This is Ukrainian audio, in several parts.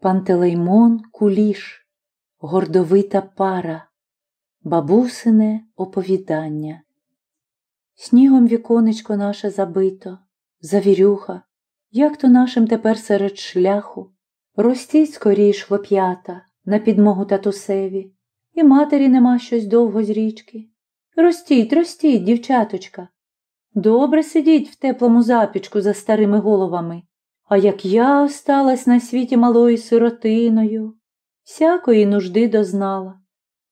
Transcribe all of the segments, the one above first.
Пантелеймон Куліш, гордовита пара, бабусине оповідання. Снігом віконечко наше забито, завірюха, як то нашим тепер серед шляху. Ростіть скоріш хлоп'ята на підмогу татусеві, і матері нема щось довго з річки. Ростіть, ростіть, дівчаточка. Добре сидіть в теплому запічку за старими головами. А як я осталась на світі малою сиротиною, всякої нужди дознала,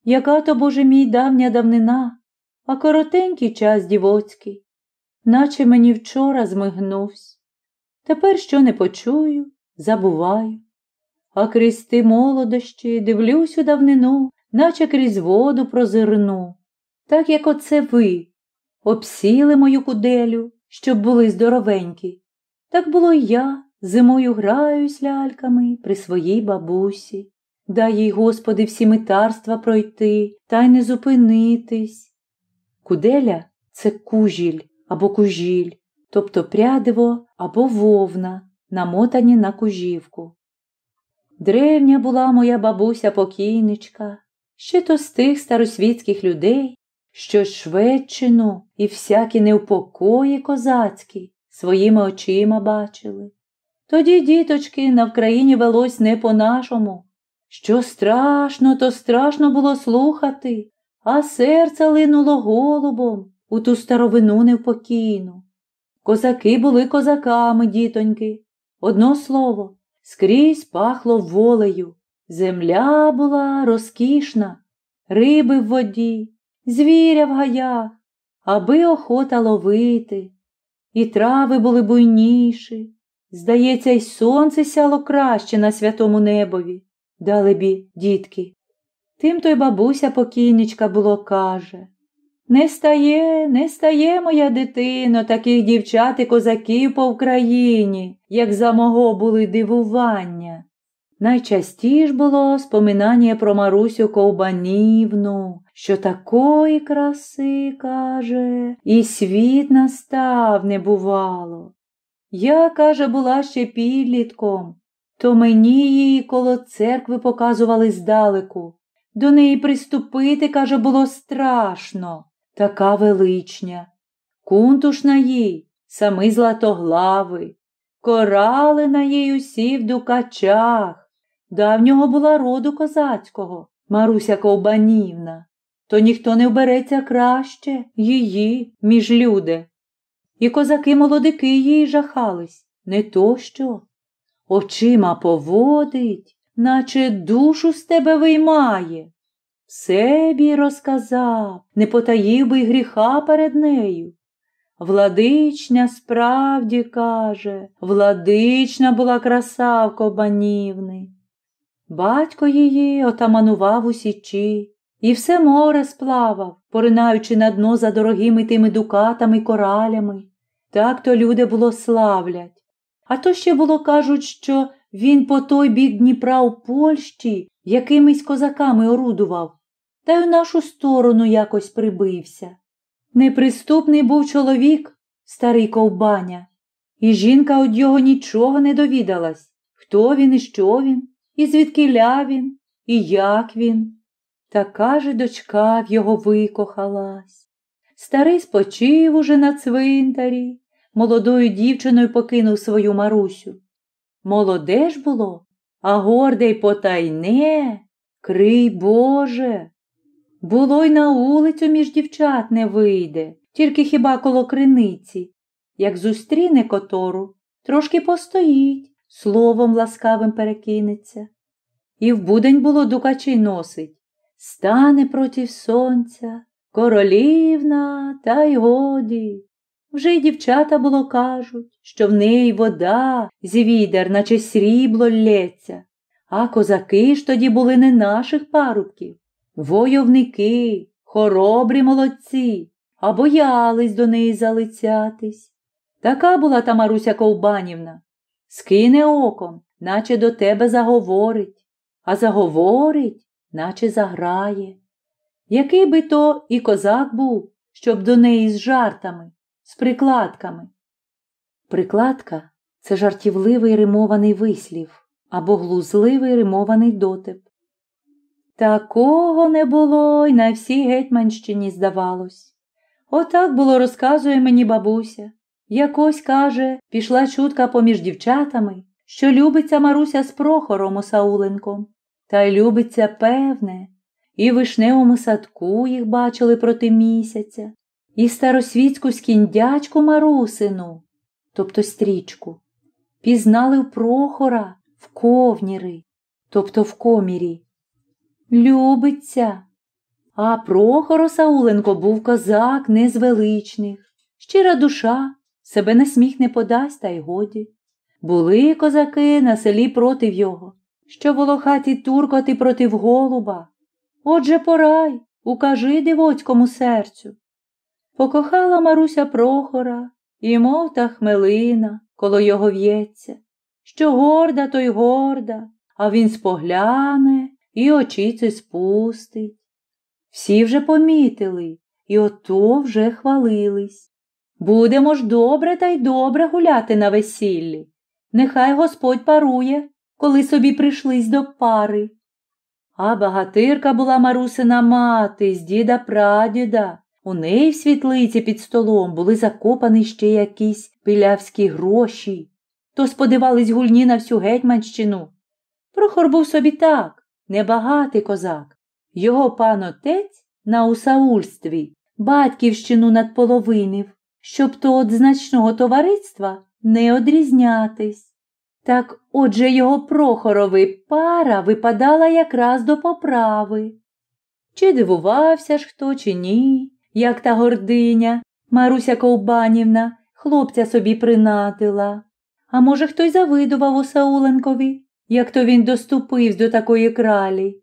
яка то, Боже мій, давня давнина, а коротенький час дівоцький, наче мені вчора змигнувсь. Тепер що не почую, забуваю. А крізь ти молодощі дивлюсь у давнину, наче крізь воду прозирну, так як оце ви обсіли мою куделю, щоб були здоровенькі. Так було й я, зимою граюсь ляльками при своїй бабусі. Дай їй, Господи, всі митарства пройти та й не зупинитись. Куделя це кужіль або кужіль, тобто прядиво або вовна, намотані на кужівку. Древня була моя бабуся покійничка, ще то з тих старосвітських людей, що Шведщину і всякі невпокої козацькі своїми очима бачили. Тоді, діточки, на Вкраїні велось не по-нашому. Що страшно, то страшно було слухати, а серце линуло голубом у ту старовину невпокійну. Козаки були козаками, дітоньки. Одно слово, скрізь пахло волею. Земля була розкішна, риби в воді, звіря в гаях, аби охота ловити. І трави були буйніші. Здається, й сонце сяло краще на святому небові, далебі, дітки. Тим то й бабуся покійничка було каже Не стає, не стає, моя дитино, таких дівчат і козаків по Україні, як за мого були дивування. Найчастіш було споминання про Марусю Ковбанівну, що такої краси, каже, і світ настав не бувало. Я, каже, була ще підлітком, то мені її коло церкви показували здалеку. До неї приступити, каже, було страшно, така величня. Кунтуш на їй, самий златоглави, корали на їй усі в дукачах. Давнього була роду козацького, Маруся Ковбанівна, то ніхто не вбереться краще її, між люди. І козаки молодики їй жахались, не то що. Очима поводить, наче душу з тебе виймає. Все бій розказав, не потаїв би й гріха перед нею. Владичня справді каже, владична була краса в Кобанівни. Батько її отаманував у січі і все море сплавав, поринаючи на дно за дорогими тими дукатами коралями. Так то люди було славлять. А то ще було кажуть, що він по той бік Дніпра у Польщі якимись козаками орудував, та й у нашу сторону якось прибився. Неприступний був чоловік, старий ковбаня, і жінка од його нічого не довідалась, хто він і що він, і звідкиля він, і як він. Така же дочка в його викохалась. Старий спочив уже на цвинтарі, молодою дівчиною покинув свою Марусю. Молоде ж було, а горде й потайне, крий Боже. Було й на вулицю між дівчат не вийде, тільки хіба коло криниці. Як зустріне котору, трошки постоїть, словом ласкавим перекинеться. І в будень було дукачі носить, стане проти сонця, королівна, та й годі. Вже й дівчата було кажуть, що в неї вода з відер, наче срібло лється, а козаки ж тоді були не наших парубків, войовники, хоробрі молодці, а боялись до неї залицятись. Така була та Маруся Ковбанівна, скине оком, наче до тебе заговорить, а заговорить, наче заграє. Який би то і козак був, щоб до неї з жартами, з прикладками. Прикладка це жартівливий римований вислів, або глузливий римований дотип. Такого не було й на всій Гетьманщині, здавалось. Отак було розказує мені бабуся. Якось, каже, пішла чутка поміж дівчатами, що любиться Маруся з Прохором Осауленком. Та й любиться, певне, і в вишневому садку їх бачили проти місяця, і старосвітську скіндячку Марусину, тобто стрічку, пізнали в Прохора в ковніри, тобто в комірі. Любиться. А Прохор Осауленко був козак не з величних, щира душа, себе на сміх не подасть, та й годі. Були козаки на селі проти його, що волохаті туркоти проти голуба. Отже, порай, укажи дивоцькому серцю. Покохала Маруся Прохора, і мов та хмелина коло його в'ється, що горда, то й горда, а він спогляне і очіці спустить. Всі вже помітили і ото вже хвалились. Будемо ж добре та й добре гуляти на весіллі. Нехай Господь парує, коли собі прийшлись до пари. А багатирка була Марусина мати з діда прадіда. У неї в світлиці під столом були закопані ще якісь пилявські гроші. То сподивались гульні на всю Гетьманщину. Прохор був собі так, небагатий козак. Його пан отець на усаульстві батьківщину надполовинив, щоб то от значного товариства не одрізнятись. Так отже його Прохорови пара випадала якраз до поправи. Чи дивувався ж хто, чи ні, як та гординя, Маруся Ковбанівна, хлопця собі принадила. А може, хтось завидував у Сауленкові, як то він доступився до такої кралі.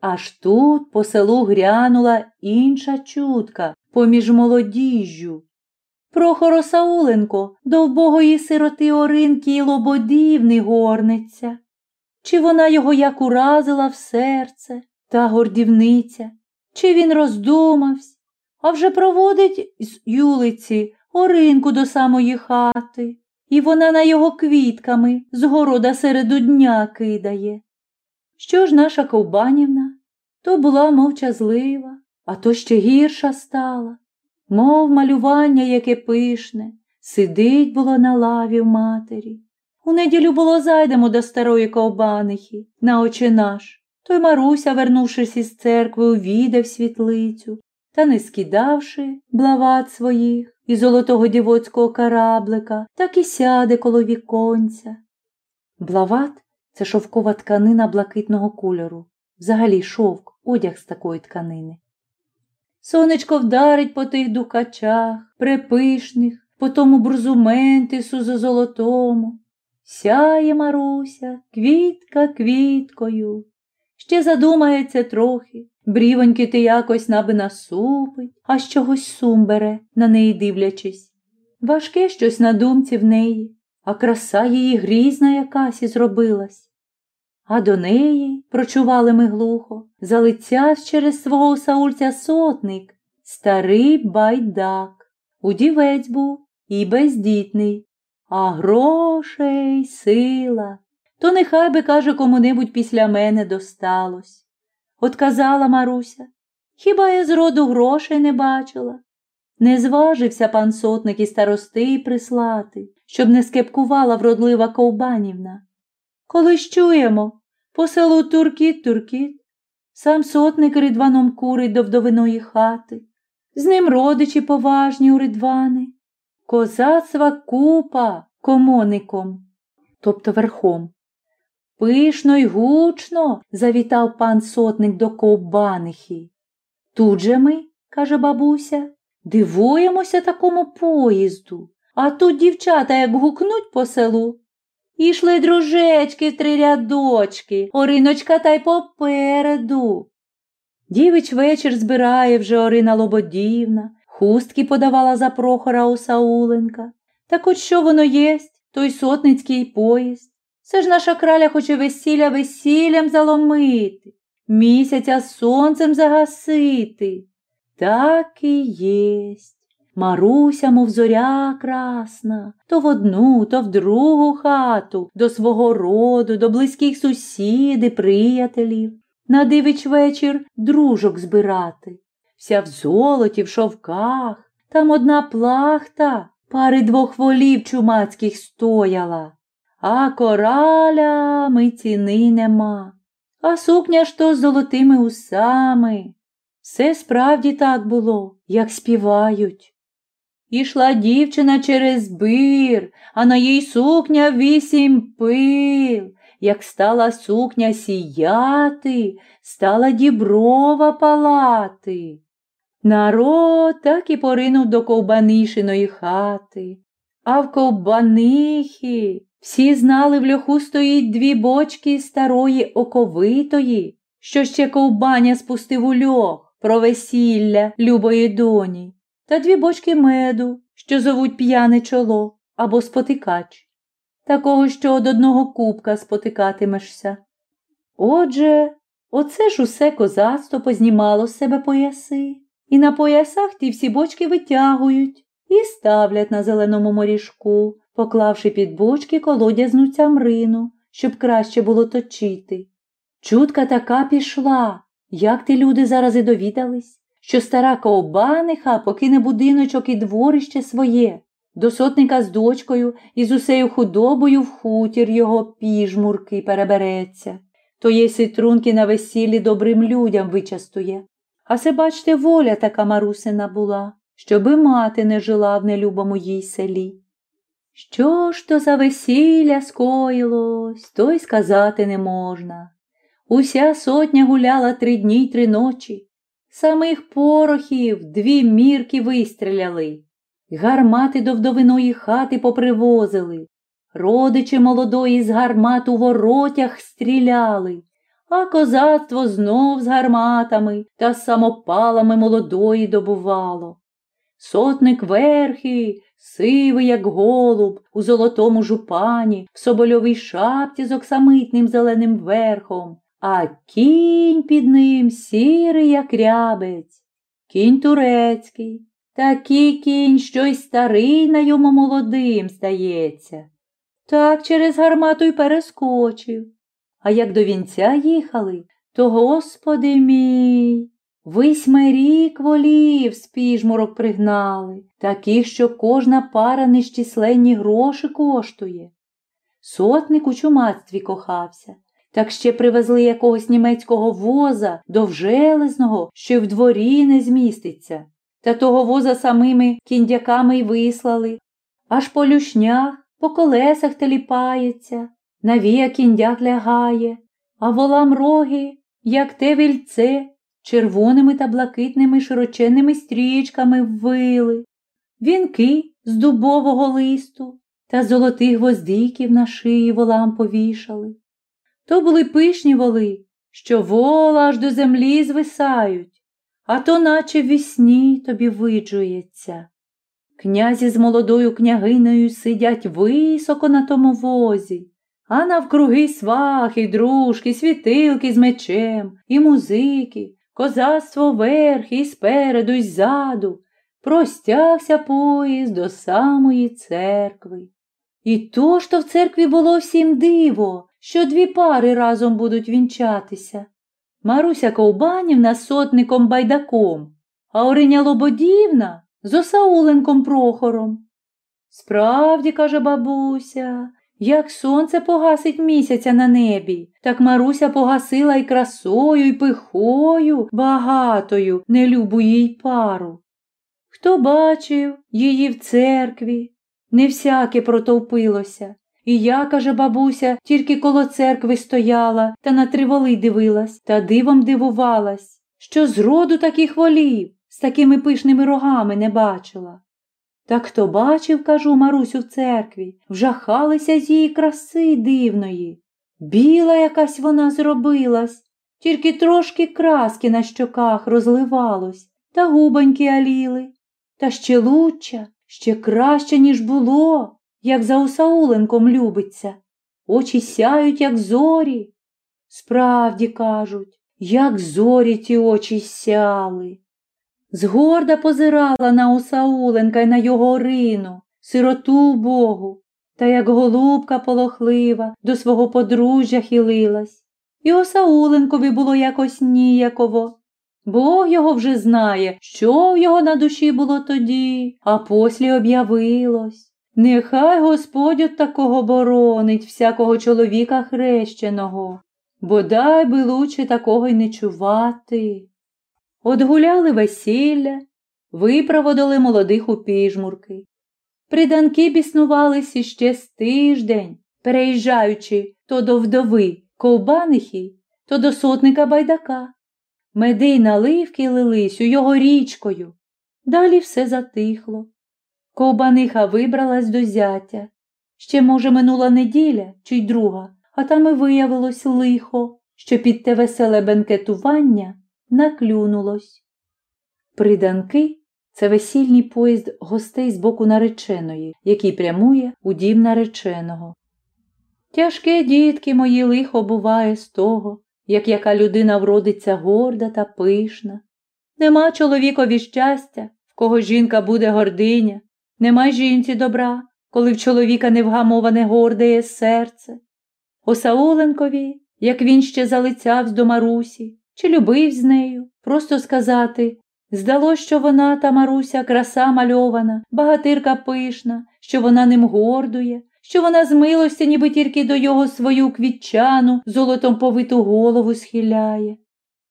Аж тут по селу грянула інша чутка поміж молодіжжю. Прохоро Сауленко до вбогої сироти Оринки й лободів не. Чи вона його як уразила в серце, та гордівниця, чи він роздумався, а вже проводить з юлиці Оринку до самої хати, і вона на його квітками з города середу дня кидає. Що ж наша ковбанівна? То була мовчазлива, а то ще гірша стала, мов малювання, яке пишне, сидить було на лаві в матері. У неділю було зайдемо до старої ковбанихи на очі наш. Той Маруся, вернувшись із церкви, увійде в світлицю та, не скидавши блават своїх і золотого дівоцького караблика, так і сяде коло віконця. Блават це шовкова тканина блакитного кольору, взагалі шовк, одяг з такої тканини. Сонечко вдарить по тих дукачах, препишних, по тому брузументису золотому. Сяє Маруся, квітка квіткою. Ще задумається трохи, брівоньки ти якось наби насупить, а чогось сум бере, на неї дивлячись. Важке щось на думці в неї, а краса її грізна якась і зробилась. А до неї, прочували ми глухо, залицяв через свого саульця сотник, старий байдак. Удівець був і бездітний, а грошей сила. То нехай би, каже, кому-небудь після мене досталось. От казала Маруся, хіба я зроду грошей не бачила? Не зважився пан сотник і старостий прислати, щоб не скепкувала вродлива ковбанівна. Коли чуємо, по селу туркіт туркіт, сам сотник ридваном курить до вдовиної хати, з ним родичі поважні у ридвани, козацтва купа комоником, тобто верхом. Пишно й гучно завітав пан сотник до ковбанихи. Тут же ми, каже бабуся, дивуємося такому поїзду, а тут дівчата як гукнуть по селу. Ішли дружечки в три рядочки, Ориночка та й попереду. Дівич вечір збирає вже Орина Лободівна, хустки подавала за Прохора Осауленка. Так от що воно єсть, той сотницький поїзд. Це ж наша краля хоче весілля весіллям заломити, місяця сонцем загасити. Так і єсть. Маруся, мов зоря красна, то в одну, то в другу хату, до свого роду, до близьких сусіди, приятелів. На дивич вечір дружок збирати. Вся в золоті, в шовках, там одна плахта, пари двох волів чумацьких стояла, а кораля ми ціни нема, а сукня ж то з золотими усами. Все справді так було, як співають. Ішла дівчина через бір, а на їй сукня вісім пил. Як стала сукня сіяти, стала діброва палати. Народ так і поринув до ковбанишиної хати, а в ковбанихи всі знали в льоху стоїть дві бочки старої оковитої, що ще ковбаня спустив у льох про весілля любої доні, та дві бочки меду, що зовуть п'яне чоло або спотикач, такого, що од одного кубка спотикатимешся. Отже, оце ж усе козацтво познімало з себе пояси і на поясах ті всі бочки витягують і ставлять на зеленому моріжку, поклавши під бочки колодязну цямрину, щоб краще було точити. Чутка така пішла, як ти люди зараз і довідались, що стара ковбаниха покине будиночок і дворище своє, до сотника з дочкою і з усею худобою в хутір його піжмурки перебереться, то є ситрунки на весіллі добрим людям вичастує, а се, бачте, воля така марусина була, щоби мати не жила в нелюбому їй селі. Що ж то за весілля скоїлось, то й сказати не можна. Уся сотня гуляла три дні й три ночі. Самих порохів дві мірки вистріляли, гармати до вдовиної хати попривозили, родичі молодої з гармат у воротях стріляли, а козацтво знов з гарматами та самопалами молодої добувало. Сотник верхи, сивий, як голуб, у золотому жупані, в собольовій шапці з оксамитним зеленим верхом, а кінь під ним сірий, як рябець, кінь турецький, такий кінь, що й старий на йому молодим стається. Так через гармату й перескочив. А як до вінця їхали, то, Господи мій, висьмай рік волів з піжмурок пригнали, таких, що кожна пара нещисленні гроші коштує. Сотник у чумацтві кохався, так ще привезли якогось німецького воза довжелезного, що й в дворі не зміститься, та того воза самими кіндяками й вислали, аж по люшнях, по колесах теліпається, навія кіндяк лягає, а волам роги, як те вільце, червоними та блакитними широченними стрічками ввили, вінки з дубового листу та золотих гвоздиків на шиї волам повішали. То були пишні воли, що вола аж до землі звисають, а то наче в вісні тобі виджується. Князі з молодою княгинею сидять високо на тому возі, а навкруги свахи, дружки, світилки з мечем, і музики, козацтво верх і спереду, і ззаду, простягся поїзд до самої церкви. І то то в церкві було всім диво, що дві пари разом будуть вінчатися. Маруся Ковбанівна з сотником байдаком, а Ориня Лободівна з Осауленком Прохором. Справді, каже бабуся, як сонце погасить місяця на небі, так Маруся погасила й красою, й пихою багатою нелюбу їй пару. Хто бачив її в церкві, не всяке протовпилося. І я, каже бабуся, тільки коло церкви стояла та на триволи дивилась та дивом дивувалась, що зроду таких волів з такими пишними рогами не бачила. Та хто бачив, кажу, Марусю в церкві, вжахалися з її краси дивної. Біла якась вона зробилась, тільки трошки краски на щоках розливалось, та губоньки аліли, та ще луччя, ще краще, ніж було, як за Усауленком любиться. Очі сяють, як зорі. Справді кажуть, як зорі ті очі сяли. згорда позирала на Осауленка й на його рину, сироту Богу, та як голубка полохлива до свого подружжя хилилась. І Осауленкові було якось ніяково. Бог його вже знає, що в його на душі було тоді, а послі об'явилось. Нехай Господь от такого боронить всякого чоловіка хрещеного, бодай би лучше такого й не чувати. Отгуляли весілля, випроводили молодих у піжмурки. Приданки біснувались іще з тиждень, переїжджаючи то до вдови ковбанихи, то до сотника байдака. Меди й наливки лились у його річкою. Далі все затихло. Ковбаниха вибралась до зятя. Ще, може, минула неділя чи й друга, а там і виявилось лихо, що під те веселе бенкетування наклюнулось. Приданки це весільний поїзд гостей з боку нареченої, який прямує у дім нареченого. Тяжке, дітки мої, лихо буває з того, як яка людина вродиться горда та пишна. Нема чоловікові щастя, в кого жінка буде гординя, нема жінці добра, коли в чоловіка невгамоване гордеє серце. Осауленкові, як він ще залицявсь до Марусі, чи любив з нею, просто сказати здалось, що вона та Маруся краса мальована, багатирка пишна, що вона ним гордує, що вона з милості, ніби тільки до його свою квітчану, золотом повиту голову схиляє.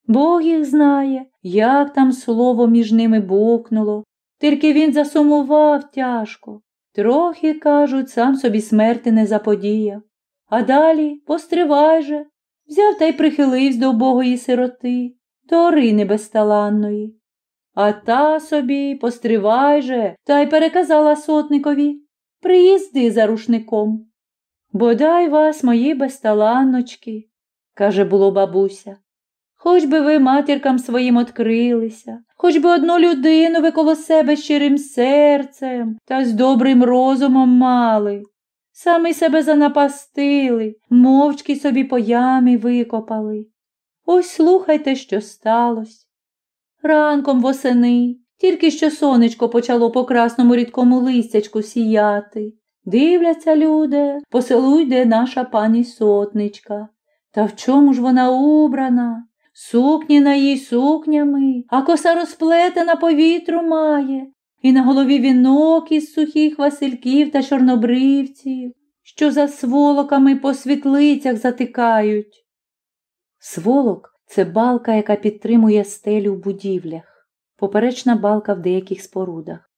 Бог їх знає, як там слово між ними бокнуло, тільки він засумував тяжко. Трохи, кажуть, сам собі смерти не заподіяв. А далі постривай же, взяв та й прихилився до убогої сироти, до Орини безталанної. А та собі постривай же, та й переказала сотникові приїзди за рушником. Бодай вас, мої безталанночки, каже було бабуся. Хоч би ви матіркам своїм открилися, хоч би одну людину ви коло себе щирим серцем та з добрим розумом мали, самі себе занапастили, мовчки собі по ямі викопали. Ось слухайте, що сталося. Ранком восени, тільки що сонечко почало по красному рідкому листячку сіяти. Дивляться люди, по селу йде наша пані сотничка. Та в чому ж вона убрана? Сукні на їй сукнями, а коса розплетена по вітру має, і на голові вінок із сухих васильків та чорнобривців, що за сволоками по світлицях затикають. Сволок це балка, яка підтримує стелю в будівлях, поперечна балка в деяких спорудах.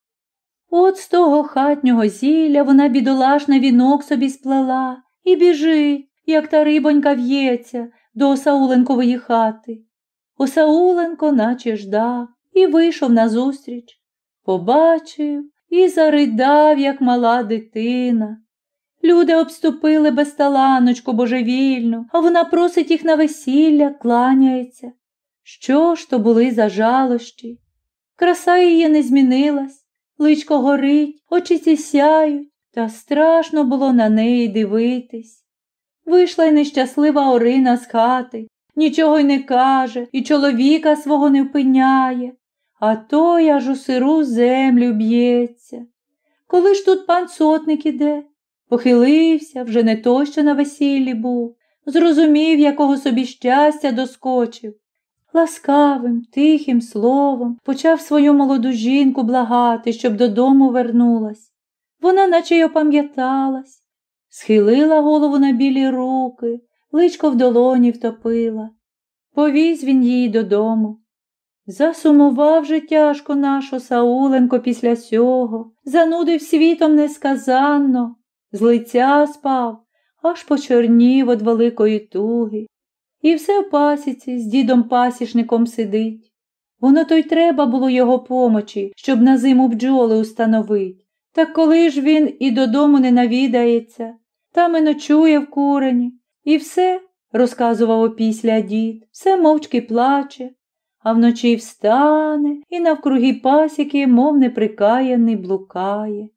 От з того хатнього зілля вона бідолашний вінок собі сплела і біжить, як та рибонька в'ється до Осауленкової хати. Осауленко наче ждав і вийшов назустріч, побачив і заридав, як мала дитина. Люди обступили безталаночку божевільну, а вона просить їх на весілля, кланяється. Що ж то були за жалощі? Краса її не змінилась, личко горить, очі сяють, та страшно було на неї дивитись. Вийшла й нещаслива Орина з хати, нічого й не каже, і чоловіка свого не впиняє, а той аж у сиру землю б'ється. Коли ж тут пан сотник іде? Похилився, вже не той, що на весіллі був, зрозумів, якого собі щастя доскочив. Ласкавим, тихим словом почав свою молоду жінку благати, щоб додому вернулась. Вона наче й опам'яталась, схилила голову на білі руки, личко в долоні втопила. Повіз він її додому. Засумував же тяжко наш Сауленко після сього, занудив світом несказанно з лиця спав, аж почорнів від великої туги. І все в пасіці з дідом пасічником сидить. Воно то й треба було його помочі, щоб на зиму бджоли установить. Так коли ж він і додому не навідається, там і ночує в курені, і все, розказував опісля дід, все мовчки плаче, а вночі встане і навкруги пасіки, мов неприкаяний, блукає.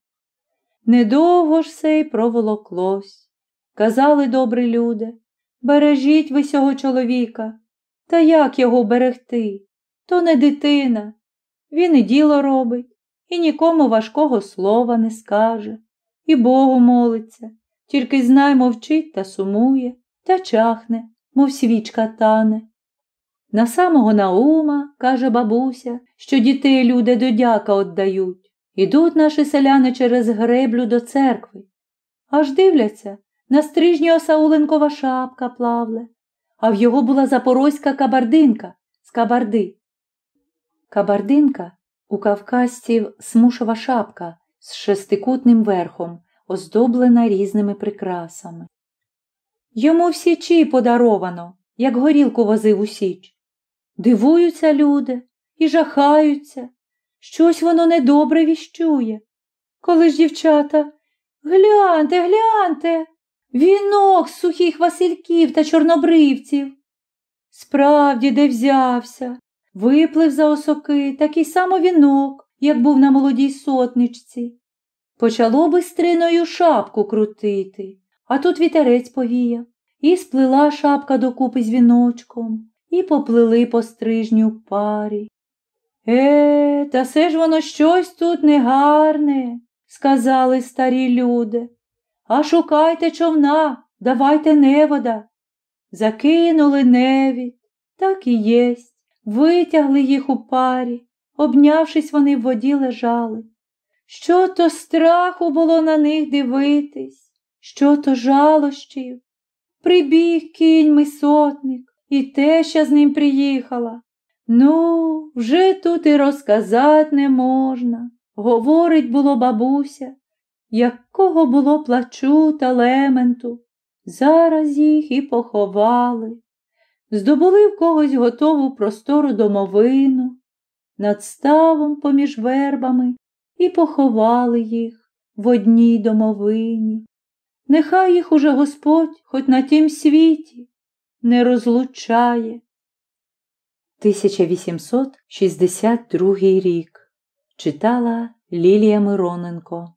Недовго ж сей проволоклось. Казали добрі люди, бережіть ви сього чоловіка. Та як його берегти? То не дитина. він і діло робить, і нікому важкого слова не скаже, і Богу молиться, тільки знай мовчить та сумує, та чахне, мов свічка тане. На самого Наума, каже бабуся, що дітей люди до дяка отдають. Ідуть наші селяни через греблю до церкви. Аж дивляться, на стрижні Осауленкова шапка плавле, а в його була запорозька кабардинка з кабарди. Кабардинка у кавказців смушова шапка з шестикутним верхом, оздоблена різними прикрасами. Йому в січі подаровано, як горілку возив у січ. Дивуються люди і жахаються. Щось воно недобре віщує. Коли ж дівчата гляньте, гляньте, вінок з сухих васильків та чорнобривців. Справді, де взявся, виплив за осоки такий само вінок, як був на молодій сотничці. Почало бистриною шапку крутити, а тут вітерець повіяв, і сплила шапка докупи з віночком і поплили по стрижню парі. Е, та все ж воно щось тут негарне, сказали старі люди. А шукайте човна, давайте невода. Закинули невід, так і єсть, витягли їх у парі, обнявшись, вони в воді лежали. Що то страху було на них дивитись, що то жалощів. Прибіг кінь сотник, і теща з ним приїхала. Ну, вже тут і розказати не можна. Говорить було бабуся, якого було плачу та лементу. Зараз їх і поховали. Здобули в когось готову простору домовину, над ставом поміж вербами і поховали їх в одній домовині. Нехай їх уже Господь хоч на тім світі не розлучає. 1862 рік читала Лілія Мироненко